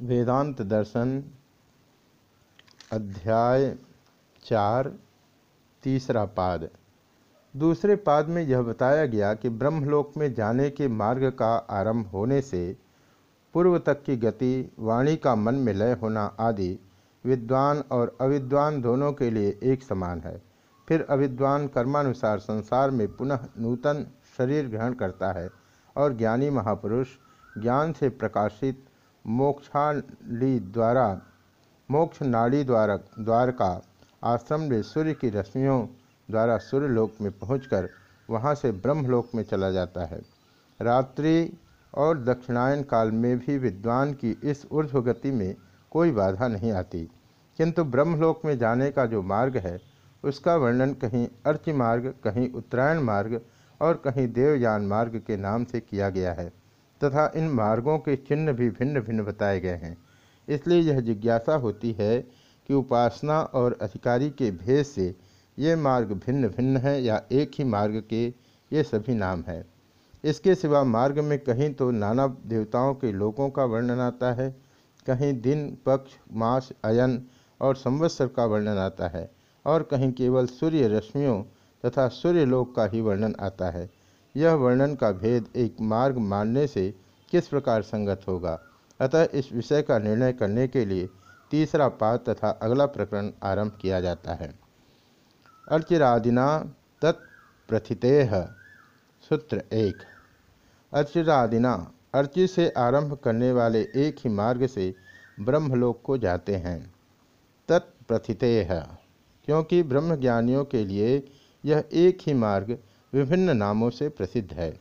वेदांत दर्शन, अध्याय चार, तीसरा पाद। दूसरे पाद में यह बताया गया कि ब्रह्मलोक में जाने के मार्ग का आरंभ होने से पूर्व तक की गति, वाणी का मन में लय होना आदि विद्वान और अविद्वान दोनों के लिए एक समान है। फिर अविद्वान कर्मानुसार संसार में पुनः नूतन शरीर ग्रहण करता है और ज्ञानी महापुरुष ज्ञान से प्रकाशित मोक्षाली द्वारा मोक्ष नाड़ी द्वारा द्वार का आश्रम में सूर्य की रश्मियों द्वारा सूर्यलोक में पहुंचकर वहाँ से ब्रह्मलोक में चला जाता है। रात्रि और दक्षिणायन काल में भी विद्वान की इस ऊर्ध्व गति में कोई बाधा नहीं आती। किंतु ब्रह्मलोक में जाने का जो मार्ग है, उसका वर्णन कहीं अर्च मार्ग कहीं उत्तरायण मार्ग और कहीं देवयान मार्ग के नाम से किया गया है। तथा इन मार्गों के चिन्ह भी भिन्न भिन्न बताए गए हैं। इसलिए यह जिज्ञासा होती है कि उपासना और अधिकारी के भेद से ये मार्ग भिन्न भिन्न है या एक ही मार्ग के ये सभी नाम है। इसके सिवा मार्ग में कहीं तो नाना देवताओं के लोगों का वर्णन आता है, कहीं दिन, पक्ष, मास, अयन और संवत्सर का वर्णन आता है और कहीं केवल सूर्य रश्मियों तथा सूर्यलोक का ही वर्णन आता है। यह वर्णन का भेद एक मार्ग मानने से किस प्रकार संगत होगा? अतः इस विषय का निर्णय करने के लिए तीसरा पाद तथा अगला प्रकरण आरंभ किया जाता है। अर्चिरादिना तत्प्रथिते सूत्र एक। अर्चिरादिना, अर्चि से आरंभ करने वाले एक ही मार्ग से ब्रह्मलोक को जाते हैं। तत्प्रथिते क्योंकि ब्रह्मज्ञानियों के लिए यह एक ही मार्ग विभिन्न नामों से प्रसिद्ध है।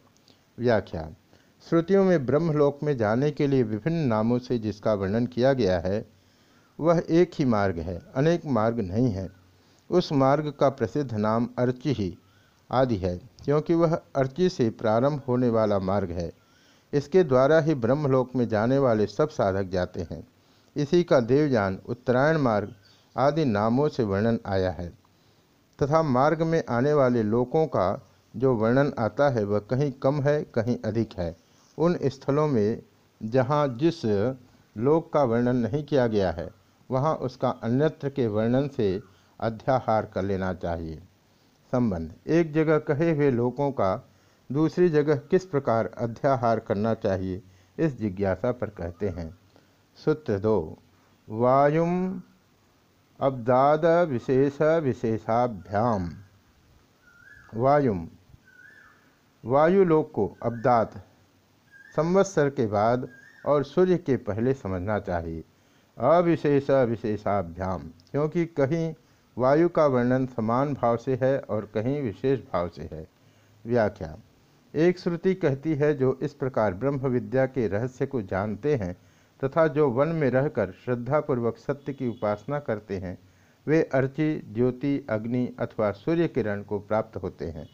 व्याख्या श्रुतियों में ब्रह्मलोक में जाने के लिए विभिन्न नामों से जिसका वर्णन किया गया है, वह एक ही मार्ग है, अनेक मार्ग नहीं है। उस मार्ग का प्रसिद्ध नाम अर्ची ही आदि है, क्योंकि वह अर्ची से प्रारंभ होने वाला मार्ग है। इसके द्वारा ही ब्रह्मलोक में जाने वाले सब साधक जाते हैं। इसी का देवयान, उत्तरायण मार्ग आदि नामों से वर्णन आया है। तथा मार्ग में आने वाले लोगों का जो वर्णन आता है वह कहीं कम है, कहीं अधिक है। उन स्थलों में जहाँ जिस लोक का वर्णन नहीं किया गया है, वहाँ उसका अन्यत्र के वर्णन से अध्याहार कर लेना चाहिए। संबंध। एक जगह कहे हुए लोगों का दूसरी जगह किस प्रकार अध्याहार करना चाहिए, इस जिज्ञासा पर कहते हैं। सूत्र दो। वायुम अब्दाद विशेष विशेषाभ्याम। वायुम। वायुलोक को अब्दात, संवत्सर के बाद और सूर्य के पहले समझना चाहिए। अविशेष विशेषाभ्याम क्योंकि कहीं वायु का वर्णन समान भाव से है और कहीं विशेष भाव से है। व्याख्या, एक श्रुति कहती है, जो इस प्रकार ब्रह्म विद्या के रहस्य को जानते हैं तथा जो वन में रहकर श्रद्धापूर्वक सत्य की उपासना करते हैं वे अर्ची, ज्योति, अग्नि अथवा सूर्य किरण को प्राप्त होते हैं।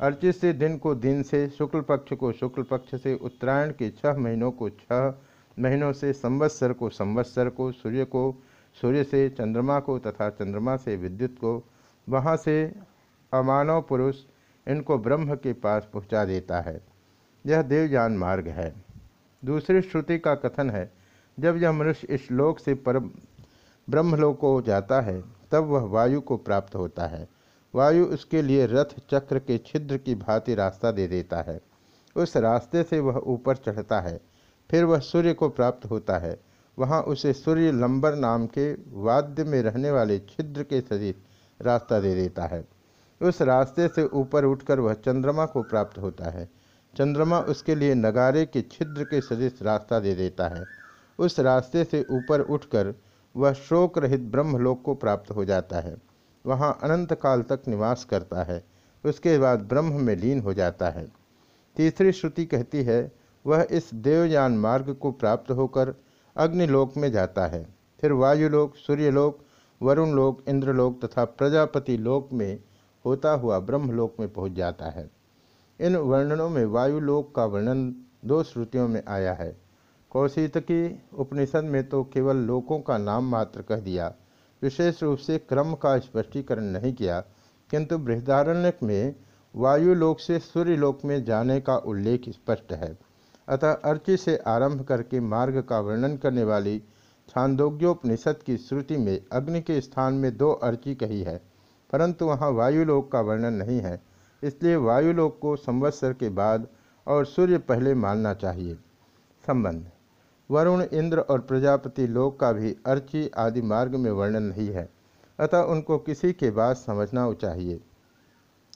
अर्चित से दिन को दिन से, शुक्ल पक्ष को शुक्ल पक्ष से, उत्तरायण के छह महीनों को छह महीनों से, संवत्सर को संवत्सर को, सूर्य को सूर्य से, चंद्रमा को तथा चंद्रमा से विद्युत को, वहाँ से अमानव पुरुष इनको ब्रह्म के पास पहुँचा देता है। यह देवयान मार्ग है। दूसरी श्रुति का कथन है, जब यह मनुष्य इस लोक से पर ब्रह्मलोक को जाता है, तब वह वायु को प्राप्त होता है। वायु उसके लिए रथ, चक्र के छिद्र की भांति रास्ता दे देता है। उस रास्ते से वह ऊपर चढ़ता है, फिर वह सूर्य को प्राप्त होता है। वहाँ उसे सूर्य लंबर नाम के वाद्य में रहने वाले छिद्र के सदिश रास्ता दे देता है। उस रास्ते से ऊपर उठकर वह चंद्रमा को प्राप्त होता है। चंद्रमा उसके लिए नगारे के छिद्र के सदिश रास्ता दे देता है। उस रास्ते से ऊपर उठकर वह शोक रहित ब्रह्मलोक को प्राप्त हो जाता है। वहाँ अनंत काल तक निवास करता है। उसके बाद ब्रह्म में लीन हो जाता है। तीसरी श्रुति कहती है, वह इस देवयान मार्ग को प्राप्त होकर अग्निलोक में जाता है। फिर वायुलोक, सूर्यलोक वरुण लोक इंद्रलोक तथा प्रजापति लोक में होता हुआ ब्रह्मलोक में पहुँच जाता है। इन वर्णनों में वायुलोक का वर्णन दो श्रुतियों में आया है। कौशितकी उपनिषद में तो केवल लोकों का नाम मात्र कह दिया। विशेष रूप से क्रम का स्पष्टीकरण नहीं किया, किंतु बृहदारण्यक में वायुलोक से सूर्यलोक में जाने का उल्लेख स्पष्ट है। अतः अर्ची से आरंभ करके मार्ग का वर्णन करने वाली छांदोग्योपनिषद की श्रुति में अग्नि के स्थान में दो अर्ची कही है, परंतु वहाँ वायुलोक का वर्णन नहीं है, इसलिए वायुलोक को संवत्सर के बाद और सूर्य पहले मानना चाहिए। संबंध वरुण, इंद्र और प्रजापति लोक का भी अर्ची आदि मार्ग में वर्णन नहीं है। अतः उनको किसी के बाद समझना चाहिए।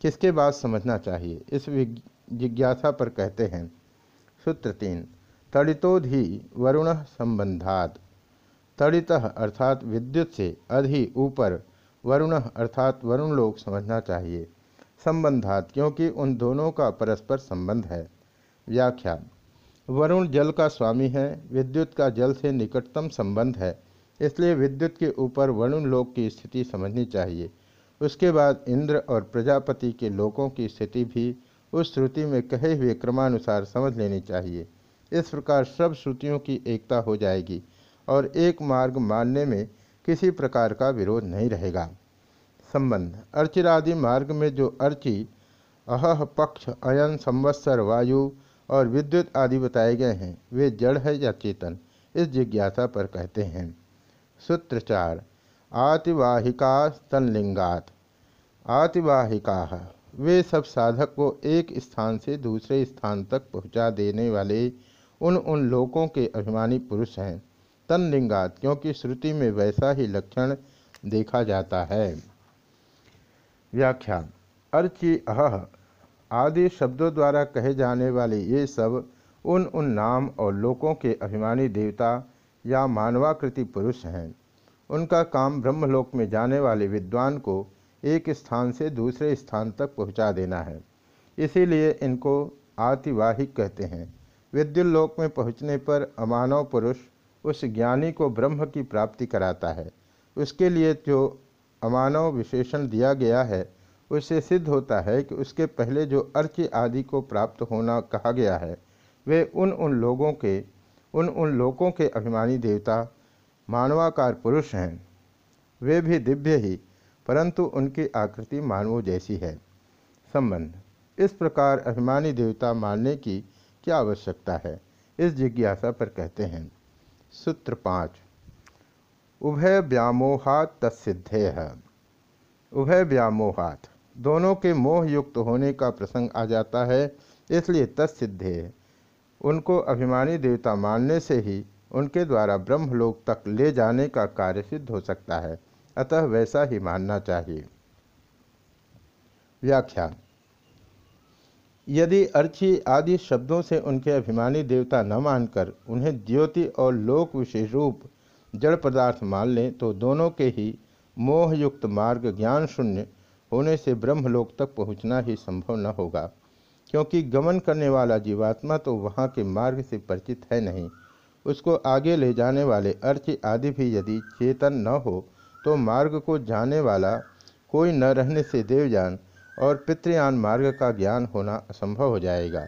किसके बाद समझना चाहिए? इस जिज्ञासा पर कहते हैं। सूत्र तीन। तड़ितोधि वरुण संबंधात। तड़ित अर्थात विद्युत से अधि ऊपर वरुण अर्थात वरुण लोग समझना चाहिए। संबंधात, क्योंकि उन दोनों का परस्पर संबंध है। व्याख्या। वरुण जल का स्वामी है, विद्युत का जल से निकटतम संबंध है, इसलिए विद्युत के ऊपर वरुण लोक की स्थिति समझनी चाहिए। उसके बाद इंद्र और प्रजापति के लोकों की स्थिति भी उस श्रुति में कहे हुए क्रमानुसार समझ लेनी चाहिए। इस प्रकार सब श्रुतियों की एकता हो जाएगी और एक मार्ग मानने में किसी प्रकार का विरोध नहीं रहेगा। संबंध, अर्चिरादि मार्ग में जो अर्ची, अह पक्ष, अयन, संवत्सर, वायु और विद्युत आदि बताए गए हैं। वे जड़ है या चेतन? इस जिज्ञासा पर कहते हैं। सूत्र चार। आतिवाहिका तनलिंगात आतिवाहिका। वे सब साधक को एक स्थान से दूसरे स्थान तक पहुँचा देने वाले उन उन लोगों के अभिमानी पुरुष हैं। तनलिंगात, क्योंकि श्रुति में वैसा ही लक्षण देखा जाता है। व्याख्या। अर्चि अह। आदि शब्दों द्वारा कहे जाने वाले ये सब, उन उन नाम और लोकों के अभिमानी देवता या मानवाकृति पुरुष हैं। उनका काम ब्रह्मलोक में जाने वाले विद्वान को एक स्थान से दूसरे स्थान तक पहुँचा देना है। इसीलिए इनको आतिवाहिक कहते हैं। विद्युल्लोक में पहुँचने पर अमानव पुरुष उस ज्ञानी को ब्रह्म की प्राप्ति कराता है। उसके लिए जो अमानव विशेषण दिया गया है उससे सिद्ध होता है कि उसके पहले जो अर्च आदि को प्राप्त होना कहा गया है, वे उन उन लोगों के, उन उन लोगों के अभिमानी देवता, मानवाकार पुरुष हैं। वे भी दिव्य ही, परंतु उनकी आकृति मानवों जैसी है। संबंध। इस प्रकार अभिमानी देवता मानने की क्या आवश्यकता है? इस जिज्ञासा पर कहते हैं। सूत्र पाँच। उभय व्यामोहात तत्सिद्धे है उभय व्यामोहात दोनों के मोह युक्त होने का प्रसंग आ जाता है, इसलिए तत्सिद्धे उनको अभिमानी देवता मानने से ही उनके द्वारा ब्रह्मलोक तक ले जाने का कार्य सिद्ध हो सकता है। अतः वैसा ही मानना चाहिए। व्याख्या यदि अर्ची आदि शब्दों से उनके अभिमानी देवता न मानकर उन्हें द्योति और लोक विशेष रूप जड़ पदार्थ मान लें तो दोनों के ही मोहयुक्त मार्ग ज्ञान शून्य होने से ब्रह्मलोक तक पहुँचना ही संभव न होगा। क्योंकि गमन करने वाला जीवात्मा तो वहाँ के मार्ग से परिचित है नहीं। उसको आगे ले जाने वाले अर्च आदि भी यदि चेतन न हो तो मार्ग को जाने वाला कोई न रहने से देवयान और पितृयान मार्ग का ज्ञान होना असंभव हो जाएगा।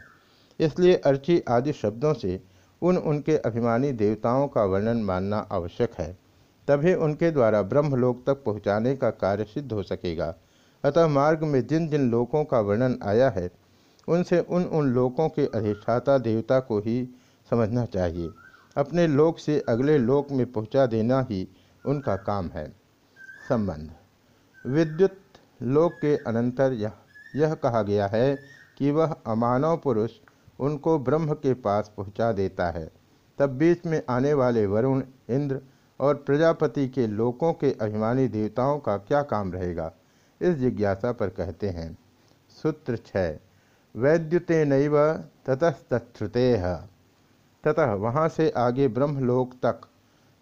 इसलिए अर्ची आदि शब्दों से उन उनके अभिमानी देवताओं का वर्णन मानना आवश्यक है। तभी उनके द्वारा ब्रह्मलोक तक पहुँचाने का कार्य सिद्ध हो सकेगा। अतः मार्ग में जिन जिन लोकों का वर्णन आया है, उनसे उन उन लोकों के अधिष्ठाता देवता को ही समझना चाहिए। अपने लोक से अगले लोक में पहुँचा देना ही उनका काम है। संबंध। विद्युत लोक के अनंतर यह यह कहा गया है कि वह अमानव पुरुष उनको ब्रह्म के पास पहुँचा देता है। तब बीच में आने वाले वरुण, इंद्र और प्रजापति के लोकों के अभिमानी देवताओं का क्या काम रहेगा? इस जिज्ञासा पर कहते हैं। सूत्र छः, वैद्युते नैव ततस्तुते ततः वहाँ से आगे ब्रह्मलोक तक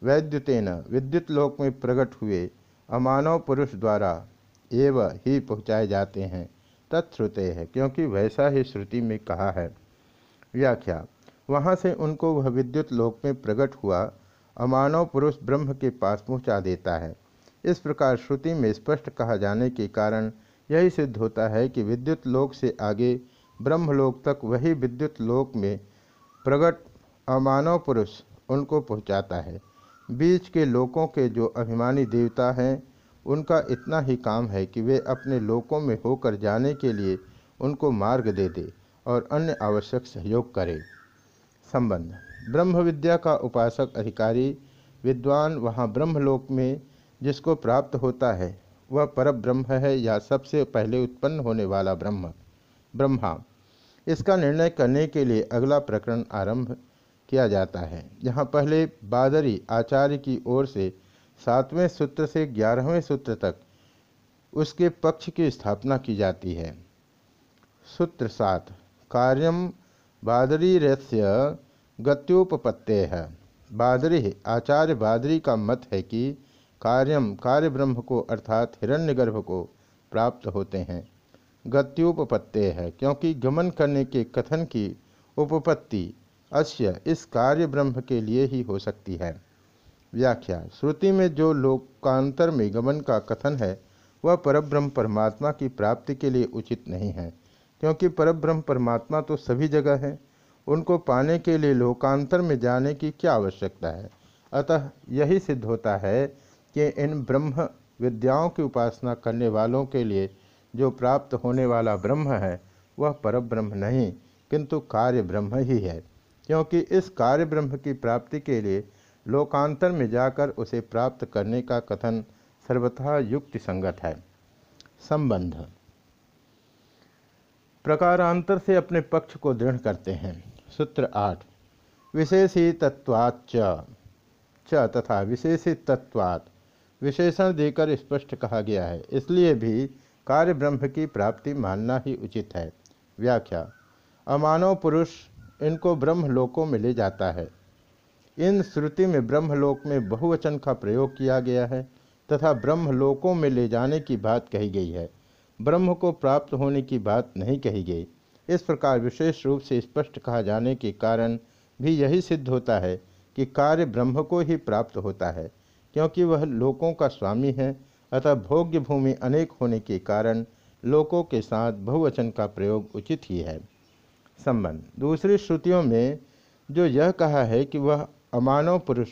वैद्युतेन विद्युत लोक में प्रकट हुए अमानव पुरुष द्वारा एव ही पहुँचाए जाते हैं तत्श्रुते है क्योंकि वैसा ही श्रुति में कहा है। व्याख्या, वहाँ से उनको वह विद्युत लोक में प्रकट हुआ अमानव पुरुष ब्रह्म के पास पहुँचा देता है। इस प्रकार श्रुति में स्पष्ट कहा जाने के कारण यही सिद्ध होता है कि विद्युत लोक से आगे ब्रह्मलोक तक वही विद्युत लोक में प्रकट अमानव पुरुष उनको पहुँचाता है। बीच के लोकों के जो अभिमानी देवता हैं, उनका इतना ही काम है कि वे अपने लोकों में होकर जाने के लिए उनको मार्ग दे दे और अन्य आवश्यक सहयोग करे। संबंध। ब्रह्म विद्या का उपासक अधिकारी, विद्वान वहाँ ब्रह्मलोक में जिसको प्राप्त होता है, वह पर ब्रह्म है या सबसे पहले उत्पन्न होने वाला ब्रह्म, ब्रह्मा। इसका निर्णय करने के लिए अगला प्रकरण आरंभ किया जाता है। यहाँ पहले बादरी आचार्य की ओर से सातवें सूत्र से ग्यारहवें सूत्र तक उसके पक्ष की स्थापना की जाती है। सूत्र सात कार्यम बादरी रस्य गत्योपत्ते है बादरी, आचार्य बादरी का मत है कि कार्यम कार्य ब्रह्म को अर्थात हिरण्यगर्भ को प्राप्त होते हैं। गत्योपत्ते है, क्योंकि गमन करने के कथन की उपपत्ति अश्य इस कार्य ब्रह्म के लिए ही हो सकती है। व्याख्या, श्रुति में जो लोकांतर में गमन का कथन है, वह परब्रह्म परमात्मा की प्राप्ति के लिए उचित नहीं है, क्योंकि परब्रह्म परमात्मा तो सभी जगह है। उनको पाने के लिए लोकांतर में जाने की क्या आवश्यकता है? अतः यही सिद्ध होता है कि इन ब्रह्म विद्याओं की उपासना करने वालों के लिए जो प्राप्त होने वाला ब्रह्म है, वह परब्रह्म नहीं, किंतु कार्य ब्रह्म ही है। क्योंकि इस कार्य ब्रह्म की प्राप्ति के लिए लोकांतर में जाकर उसे प्राप्त करने का कथन सर्वथा युक्ति संगत है। संबंध। प्रकारांतर से अपने पक्ष को दृढ़ करते हैं। सूत्र आठ। विशेषी तत्वाच च तथा विशेषी तत्वात् विशेषण देकर स्पष्ट कहा गया है। इसलिए भी कार्य ब्रह्म की प्राप्ति मानना ही उचित है। व्याख्या, अमानव पुरुष इनको ब्रह्मलोकों में ले जाता है। इन श्रुति में ब्रह्मलोक में बहुवचन का प्रयोग किया गया है तथा ब्रह्मलोकों में ले जाने की बात कही गई है। ब्रह्म को प्राप्त होने की बात नहीं कही गई। इस प्रकार विशेष रूप से स्पष्ट कहा जाने के कारण भी यही सिद्ध होता है कि कार्य ब्रह्म को ही प्राप्त होता है। क्योंकि वह लोकों का स्वामी है, अतः भोग्य भूमि अनेक होने के कारण लोकों के साथ बहुवचन का प्रयोग उचित ही है। संबंध। दूसरी श्रुतियों में जो यह कहा है कि वह अमानव पुरुष,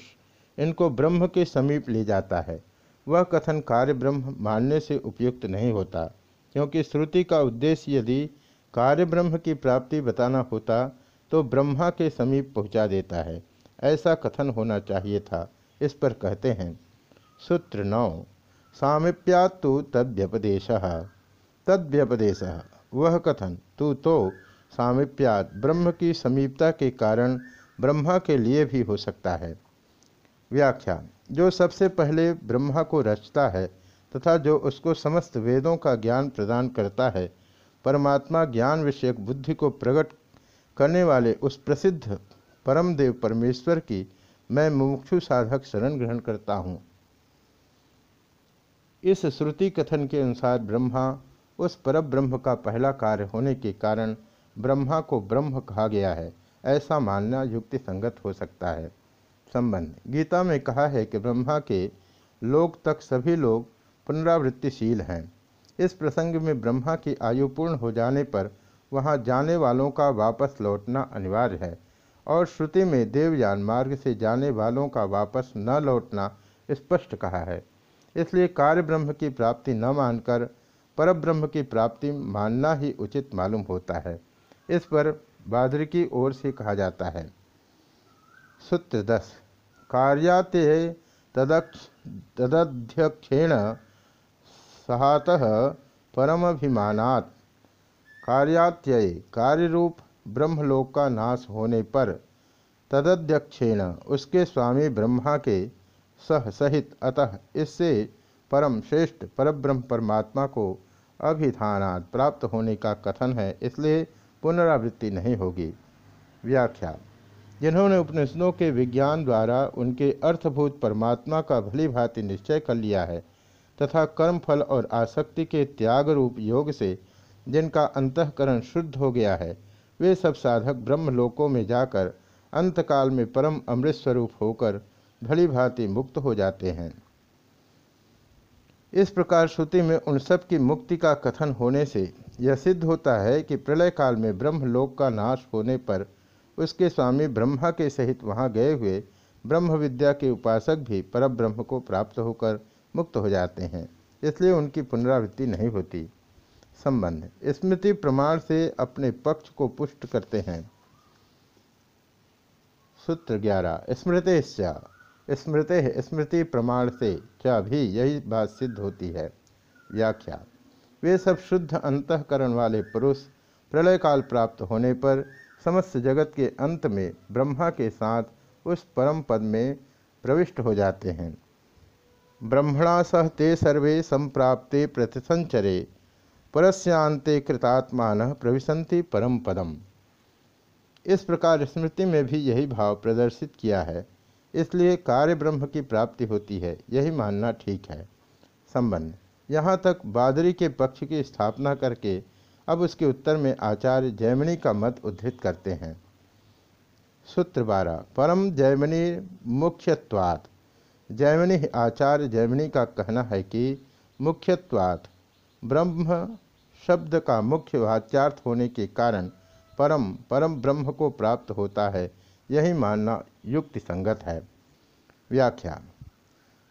इनको ब्रह्म के समीप ले जाता है। वह कथन कार्य ब्रह्म मानने से उपयुक्त नहीं होता, क्योंकि श्रुति का उद्देश्य यदि कार्य ब्रह्म की प्राप्ति बताना होता तो ब्रह्मा के समीप पहुँचा देता है। ऐसा कथन होना चाहिए था। इस पर कहते हैं, सूत्र नौ, सामिप्यात तो तद्व्यपदेश। तद्व्यपदेश, वह कथन, तू तो सामिप्यात ब्रह्म की समीपता के कारण ब्रह्मा के लिए भी हो सकता है। व्याख्या, जो सबसे पहले ब्रह्मा को रचता है तथा जो उसको समस्त वेदों का ज्ञान प्रदान करता है, परमात्मा ज्ञान विषयक बुद्धि को प्रकट करने वाले उस प्रसिद्ध परमदेव परमेश्वर की मैं मुमुक्षु साधक शरण ग्रहण करता हूँ। इस श्रुति कथन के अनुसार ब्रह्मा उस पर ब्रह्म का पहला कार्य होने के कारण ब्रह्मा को ब्रह्म कहा गया है। ऐसा मानना युक्ति संगत हो सकता है। संबंध, गीता में कहा है कि ब्रह्मा के लोक तक सभी लोग पुनरावृत्तिशील हैं। इस प्रसंग में ब्रह्मा की आयु पूर्ण हो जाने पर वहाँ जाने वालों का वापस लौटना अनिवार्य है। और श्रुति में देवयान मार्ग से जाने वालों का वापस न लौटना स्पष्ट कहा है। इसलिए कार्य ब्रह्म की प्राप्ति न मानकर पर ब्रह्म की प्राप्ति मानना ही उचित मालूम होता है। इस पर बादरी की ओर से कहा जाता है। सूत्र दस। कार्याते तदक्ष, तदध्यक्षेण सहात परमभिमानात्। कार्यात्यय कार्यरूप ब्रह्मलोक का नाश होने पर तदध्यक्षेण उसके स्वामी ब्रह्मा के सह सहित, अतः इससे परम श्रेष्ठ परब्रह्म परमात्मा को अभिधानात् प्राप्त होने का कथन है, इसलिए पुनरावृत्ति नहीं होगी। व्याख्या। जिन्होंने उपनिषदों के विज्ञान द्वारा उनके अर्थभूत परमात्मा का भली भांति निश्चय कर लिया है, तथा कर्म फल और आसक्ति के त्याग रूप योग से जिनका अंतकरण शुद्ध हो गया है वे सब साधक ब्रह्मलोकों में जाकर अंतकाल में परम अमृत स्वरूप होकर भली भांति मुक्त हो जाते हैं। इस प्रकार श्रुति में उन सब की मुक्ति का कथन होने से यह सिद्ध होता है कि प्रलय काल में ब्रह्मलोक का नाश होने पर उसके स्वामी ब्रह्मा के सहित वहाँ गए हुए ब्रह्म विद्या के उपासक भी परब्रह्म को प्राप्त होकर मुक्त हो जाते हैं, इसलिए उनकी पुनरावृत्ति नहीं होती। संबंध स्मृति प्रमाण से अपने पक्ष को पुष्ट करते हैं। सूत्र ग्यारह स्मृति स्मृति स्मृति प्रमाण से क्या भी यही बात सिद्ध होती है। व्याख्या, वे सब शुद्ध अंतकरण वाले पुरुष प्रलय काल प्राप्त होने पर समस्त जगत के अंत में ब्रह्मा के साथ उस परम पद में प्रविष्ट हो जाते हैं। ब्रह्मणा सह ते सर्वे संप्राप्ते प्रतिसंचरे परस्यांते कृतात्मान प्रविशंति परम पदम इस प्रकार स्मृति में भी यही भाव प्रदर्शित किया है। इसलिए कार्य ब्रह्म की प्राप्ति होती है, यही मानना ठीक है। संबंध। यहाँ तक बादरी के पक्ष की स्थापना करके अब उसके उत्तर में आचार्य जैमिनी का मत उद्धृत करते हैं। सूत्र बारह। परम जैमिनी मुख्यत्वात्। जैमिनी आचार्य जैमिनी का कहना है कि मुख्यत्वात् ब्रह्म शब्द का मुख्य वाच्यार्थ होने के कारण परम परम ब्रह्म को प्राप्त होता है। यही मानना युक्ति संगत है। व्याख्या।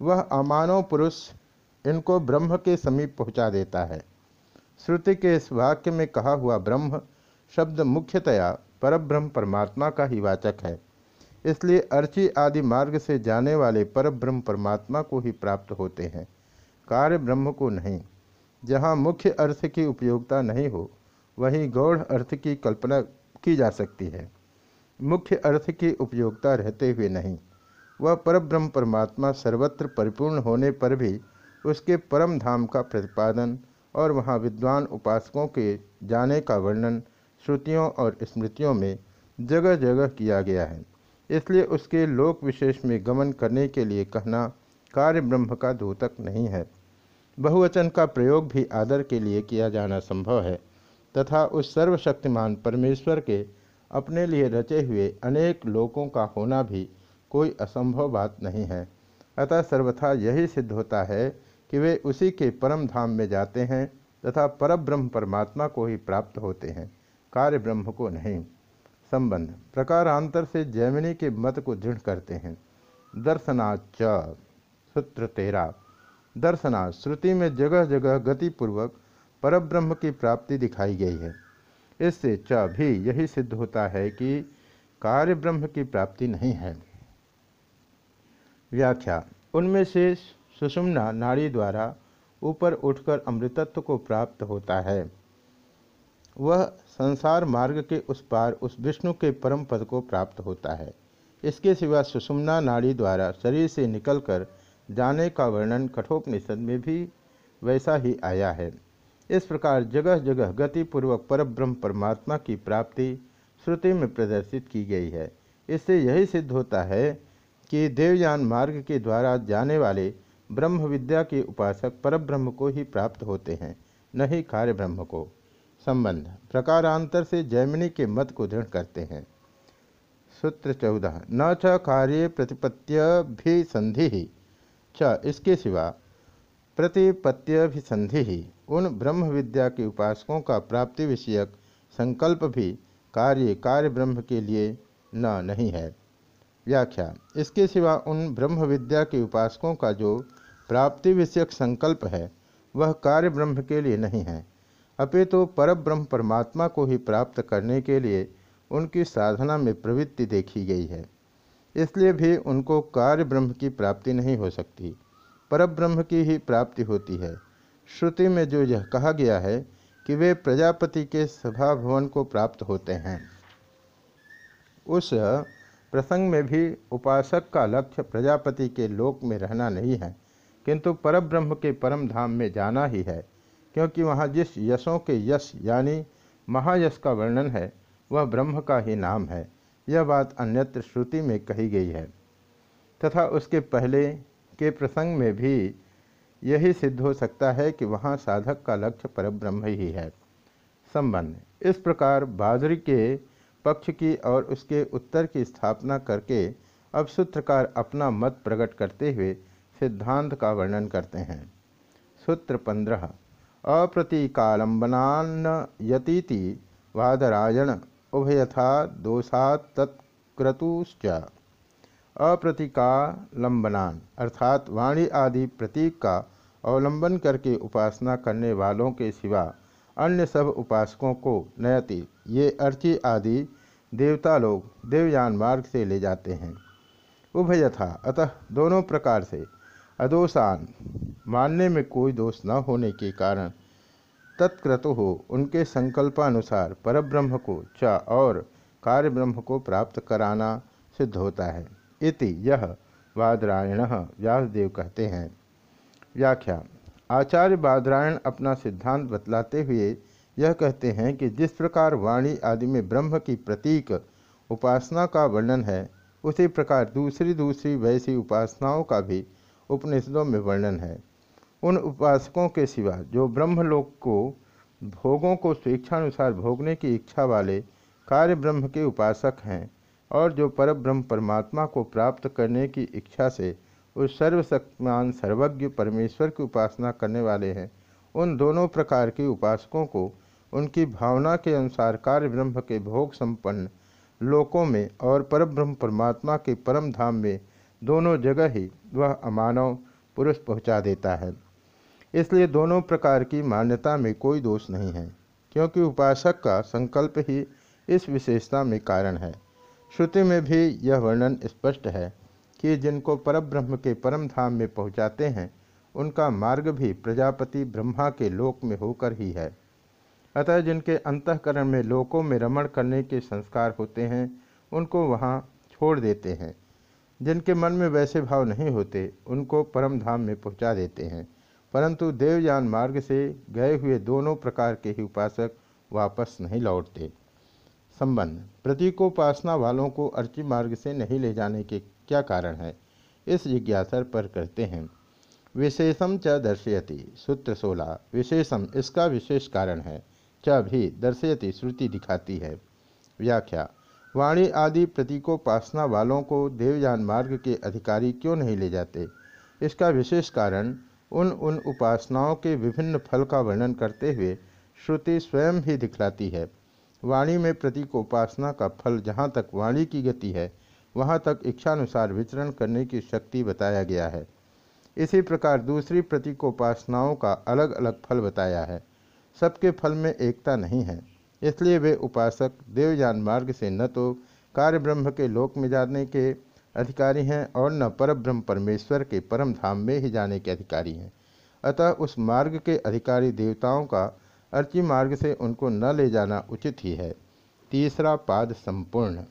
वह अमानव पुरुष इनको ब्रह्म के समीप पहुँचा देता है। श्रुति के इस वाक्य में कहा हुआ ब्रह्म शब्द मुख्यतया परब्रह्म परमात्मा का ही वाचक है। इसलिए अर्ची आदि मार्ग से जाने वाले परब्रह्म परमात्मा को ही प्राप्त होते हैं। कार्य ब्रह्म को नहीं। जहाँ मुख्य अर्थ की उपयोगिता नहीं हो, वहीं गौढ़ अर्थ की कल्पना की जा सकती है। मुख्य अर्थ की उपयोगिता रहते हुए नहीं, वह परब्रह्म परमात्मा सर्वत्र परिपूर्ण होने पर भी उसके परम धाम का प्रतिपादन और वहाँ विद्वान उपासकों के जाने का वर्णन, श्रुतियों और स्मृतियों में जगह जगह किया गया है। इसलिए उसके लोक विशेष में गमन करने के लिए कहना कार्य ब्रह्म का दूतक नहीं है। बहुवचन का प्रयोग भी आदर के लिए किया जाना संभव है, तथा उस सर्वशक्तिमान परमेश्वर के अपने लिए रचे हुए अनेक लोकों का होना भी कोई असंभव बात नहीं है। अतः सर्वथा यही सिद्ध होता है कि वे उसी के परम धाम में जाते हैं, तथा परब्रह्म परमात्मा को ही प्राप्त होते हैं, कार्य ब्रह्म को नहीं। संबंध, प्रकारांतर से जैमिनी के मत को दृढ़ करते हैं। दर्शनाच सूत्र तेरा। दर्शना श्रुति में जगह जगह गतिपूर्वक परब्रह्म की प्राप्ति दिखाई गई है। इससे च भी यही सिद्ध होता है कि कार्य ब्रह्म की प्राप्ति नहीं है। व्याख्या, उनमें से सुषुम्ना नाड़ी द्वारा ऊपर उठकर अमृतत्व को प्राप्त होता है। वह संसार मार्ग के उस पार उस विष्णु के परम पद को प्राप्त होता है। इसके सिवा सुषुम्ना नाड़ी द्वारा शरीर से निकलकर जाने का वर्णन कठोपनिषद में भी वैसा ही आया है। इस प्रकार जगह जगह गतिपूर्वक परब्रह्म परमात्मा की प्राप्ति श्रुति में प्रदर्शित की गई है। इससे यही सिद्ध होता है कि देवयान मार्ग के द्वारा जाने वाले ब्रह्म विद्या के उपासक परब्रह्म को ही प्राप्त होते हैं, न ही कार्य ब्रह्म को। संबंध, प्रकारांतर से जैमिनी के मत को दृढ़ करते हैं। सूत्र चौदह, न च कार्य प्रतिपत्य भी संधि। च, इसके सिवा प्रतिपत्य भी संधि ही उन ब्रह्म विद्या के उपासकों का प्राप्ति विषयक संकल्प भी कार्य कार्य ब्रह्म के लिए न, नहीं है। व्याख्या, इसके सिवा उन ब्रह्म विद्या के उपासकों का जो प्राप्ति विषयक संकल्प है, वह कार्य ब्रह्म के लिए नहीं है। अपितु तो पर ब्रह्म परमात्मा को ही प्राप्त करने के लिए उनकी साधना में प्रवृत्ति देखी गई है। इसलिए भी उनको कार्य ब्रह्म की प्राप्ति नहीं हो सकती। पर ब्रह्म की ही प्राप्ति होती है। श्रुति में जो यह कहा गया है कि वे प्रजापति के सभा भवन को प्राप्त होते हैं। उस प्रसंग में भी उपासक का लक्ष्य प्रजापति के लोक में रहना नहीं है, किंतु परब्रह्म के परम धाम में जाना ही है, क्योंकि वहाँ जिस यशों के यश यानी महायश का वर्णन है, वह ब्रह्म का ही नाम है। यह बात अन्यत्र श्रुति में कही गई है। तथा उसके पहले के प्रसंग में भी यही सिद्ध हो सकता है कि वहाँ साधक का लक्ष्य परब्रह्म ही है। संबंध। इस प्रकार बादरी के पक्ष की और उसके उत्तर की स्थापना करके अब सूत्रकार अपना मत प्रकट करते हुए सिद्धांत का वर्णन करते हैं। सूत्र पंद्रह। अप्रतीकालंबनान्न यतीति वादरायण उभयथा दोषात तत्क्रतुश्च अप्रतीकालंबनान अर्थात वाणी आदि प्रतीक का अवलंबन करके उपासना करने वालों के सिवा अन्य सब उपासकों को नयति। ये अर्ची आदि देवता लोग देवयान मार्ग से ले जाते हैं। उभयथा। अतः दोनों प्रकार से अदोषान। मानने में कोई दोष न होने के कारण तत्क्रतु हो उनके संकल्पानुसार परब्रह्म को च और कार्य ब्रह्म को प्राप्त कराना सिद्ध होता है। इति यह बादरायण व्यासदेव कहते हैं। व्याख्या, आचार्य बादरायण अपना सिद्धांत बतलाते हुए यह कहते हैं कि जिस प्रकार वाणी आदि में ब्रह्म की प्रतीक उपासना का वर्णन है, उसी प्रकार दूसरी दूसरी वैसी उपासनाओं का भी उपनिषदों में वर्णन है। उन उपासकों के सिवा, जो ब्रह्मलोक को भोगों को स्वेच्छानुसार भोगने की इच्छा वाले कार्य ब्रह्म के उपासक हैं और जो पर ब्रह्म परमात्मा को प्राप्त करने की इच्छा से उस सर्वशक्तिमान, सर्वज्ञ परमेश्वर की उपासना करने वाले हैं, उन दोनों प्रकार के उपासकों को उनकी भावना के अनुसार कार्य ब्रह्म के भोग संपन्न लोकों में और परब्रह्म परमात्मा के परम धाम में दोनों जगह ही वह अमानव पुरुष पहुँचा देता है। इसलिए दोनों प्रकार की मान्यता में कोई दोष नहीं है, क्योंकि उपासक का संकल्प ही इस विशेषता में कारण है। श्रुति में भी यह वर्णन स्पष्ट है कि जिनको परब्रह्म के परम धाम में पहुंचाते हैं, उनका मार्ग भी प्रजापति ब्रह्मा के लोक में होकर ही है। अतः जिनके अंतकरण में लोकों में रमण करने के संस्कार होते हैं, उनको वहाँ छोड़ देते हैं। जिनके मन में वैसे भाव नहीं होते, उनको परम धाम में पहुँचा देते हैं। परंतु देवयान मार्ग से गए हुए दोनों प्रकार के ही उपासक वापस नहीं लौटते। संबंध, प्रतीकोपासना वालों को अर्ची मार्ग से नहीं ले जाने के क्या कारण है? इस जिज्ञासा पर करते हैं। विशेषम च दर्शयति, सूत्र सोलह। विशेषम, इसका विशेष कारण है। च भी दर्शयति, श्रुति दिखाती है। व्याख्या, वाणी आदि प्रतीकोपासना वालों को देवयान मार्ग के अधिकारी क्यों नहीं ले जाते? इसका विशेष कारण उन उन उपासनाओं के विभिन्न फल का वर्णन करते हुए श्रुति स्वयं भी दिखलाती है। वाणी में प्रतीक उपासना का फल जहाँ तक वाणी की गति है, वहाँ तक इच्छानुसार विचरण करने की शक्ति बताया गया है। इसी प्रकार दूसरी प्रतीकोपासनाओं का अलग अलग फल बताया है। सबके फल में एकता नहीं है, इसलिए वे उपासक, देवयान मार्ग से न तो कार्य ब्रह्म के लोक में जाने के अधिकारी हैं और न परब्रह्म परमेश्वर के परम धाम में ही जाने के अधिकारी हैं। अतः उस मार्ग के अधिकारी देवताओं का अर्ची मार्ग से उनको न ले जाना उचित ही है। तीसरा पाद संपूर्ण।